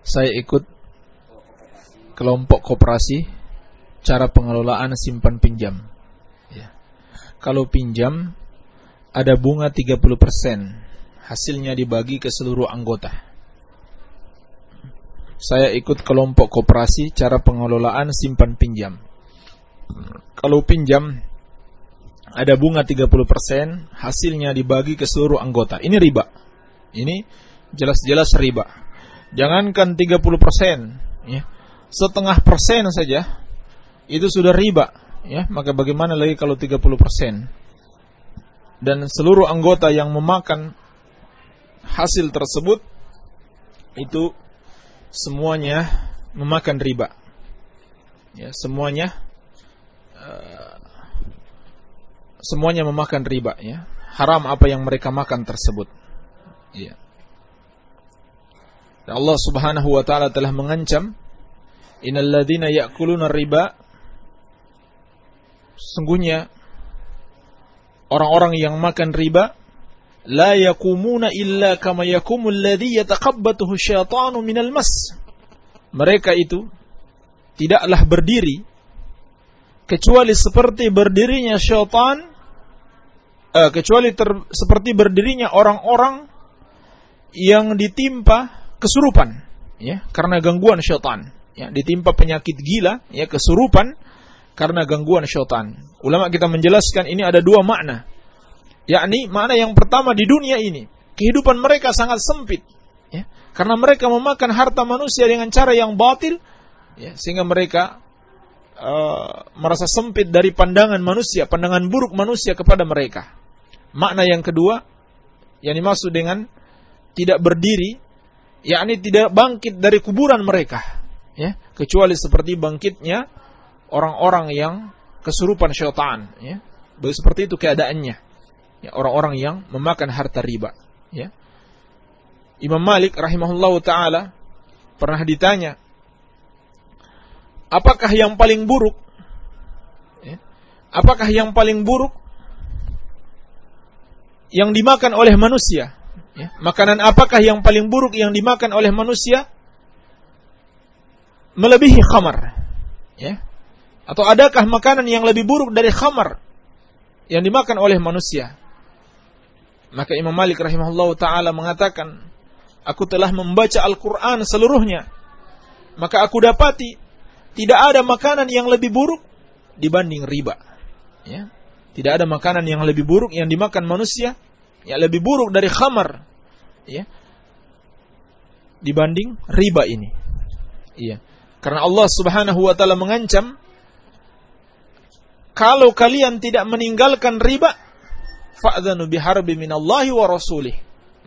Saya ikut kelompok koperasi cara pengelolaan simpan pinjam. Ya. Kalau pinjam ada bunga 30%, hasilnya dibagi ke seluruh anggota. Saya ikut kelompok koperasi cara pengelolaan simpan pinjam. Kalau pinjam ada bunga 30%, hasilnya dibagi ke seluruh anggota. Ini riba. Ini jelas-jelas riba. Jangankan 30%, ya. Setengah persen saja itu sudah riba, ya. Maka bagaimana lagi kalau 30%? Dan seluruh anggota yang memakan hasil tersebut itu semuanya memakan riba. Ya, semuanya uh, semuanya memakan riba ya. Haram apa yang mereka makan tersebut. Ya. Allah Subhanahu wa taala telah mengancam innal ladzina ya'kuluna riba. Sungguhnya orang-orang yang makan riba la yakumuna illa kama yakumul ladzi yataqabbathu syaitanu minal mas. Mereka itu tidaklah berdiri kecuali seperti berdirinya syaitan uh, kecuali ter, seperti berdirinya orang-orang yang ditimpa kesurupan ya karena gangguan syaitan. Ya ditimpa penyakit gila ya kesurupan karena gangguan syaitan. Ulama kita menjelaskan ini ada dua makna. Yakni makna yang pertama di dunia ini kehidupan mereka sangat sempit ya karena mereka memakan harta manusia dengan cara yang batil ya sehingga mereka uh, merasa sempit dari pandangan manusia pandangan buruk manusia kepada mereka. Makna yang kedua yang dimaksud dengan tidak berdiri yakni tidak bangkit dari kuburan mereka ya. Kecuali seperti bangkitnya orang-orang yang kesurupan syaitan ya. Seperti itu keadaannya. Ya orang-orang yang memakan harta riba ya. Imam Malik rahimahullahu taala pernah ditanya apakah yang paling buruk? Ya, apakah yang paling buruk yang dimakan oleh manusia Ya, makanan apakah yang paling buruk yang dimakan oleh manusia? Melebihi khamar. Ya. Atau adakah makanan yang lebih buruk dari khamar yang dimakan oleh manusia? Maka Imam Malik rahimahullah taala mengatakan, aku telah membaca Al-Qur'an seluruhnya. Maka aku dapati tidak ada makanan yang lebih buruk dibanding riba. Ya. Tidak ada makanan yang lebih buruk yang dimakan manusia ya lebih buruk dari khamar ya dibanding riba ini. Iya. Karena Allah Subhanahu wa taala mengancam kalau kalian tidak meninggalkan riba fa'dzanu biharbi minallahi wa rasulih.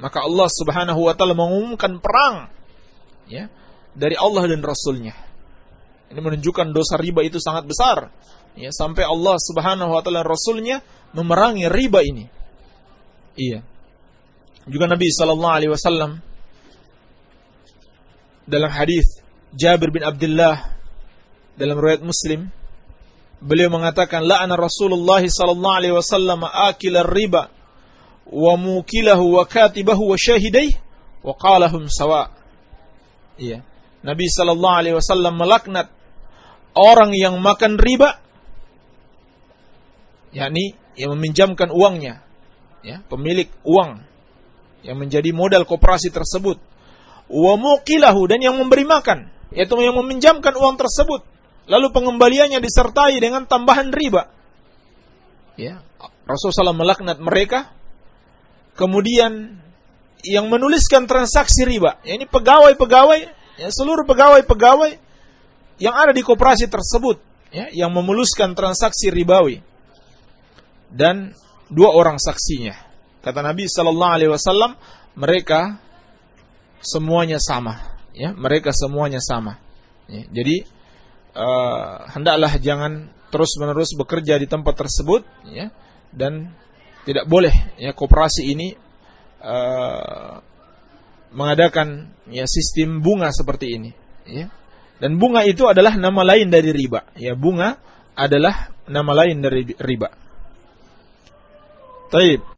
Maka Allah Subhanahu wa taala mengumumkan perang ya dari Allah dan rasulnya. Ini menunjukkan dosa riba itu sangat besar ya sampai Allah Subhanahu wa taala rasulnya memerangi riba ini. Iya. Juga Nabi sallallahu alaihi wasallam dalam hadis Jabir bin Abdullah dalam riwayat Muslim beliau mengatakan la'ana Rasulullah sallallahu alaihi wasallam akil riba wa mukilahu wa katibahu wa syahidai wa qalahum sawa. Iya. Nabi sallallahu alaihi wasallam melaknat orang yang makan riba yakni yang meminjamkan uangnya ya, pemilik uang yang menjadi modal koperasi tersebut. Wa muqilahu dan yang memberi makan, yaitu yang meminjamkan uang tersebut. Lalu pengembaliannya disertai dengan tambahan riba. Ya, Rasulullah SAW melaknat mereka. Kemudian yang menuliskan transaksi riba, ya ini pegawai-pegawai, ya seluruh pegawai-pegawai yang ada di koperasi tersebut, ya, yang memuluskan transaksi ribawi. Dan dua orang saksinya. Kata Nabi Sallallahu Alaihi Wasallam, mereka semuanya sama. Ya, mereka semuanya sama. Ya, jadi uh, hendaklah jangan terus menerus bekerja di tempat tersebut, ya, dan tidak boleh ya koperasi ini uh, mengadakan ya sistem bunga seperti ini. Ya. Dan bunga itu adalah nama lain dari riba. Ya, bunga adalah nama lain dari riba. Taib.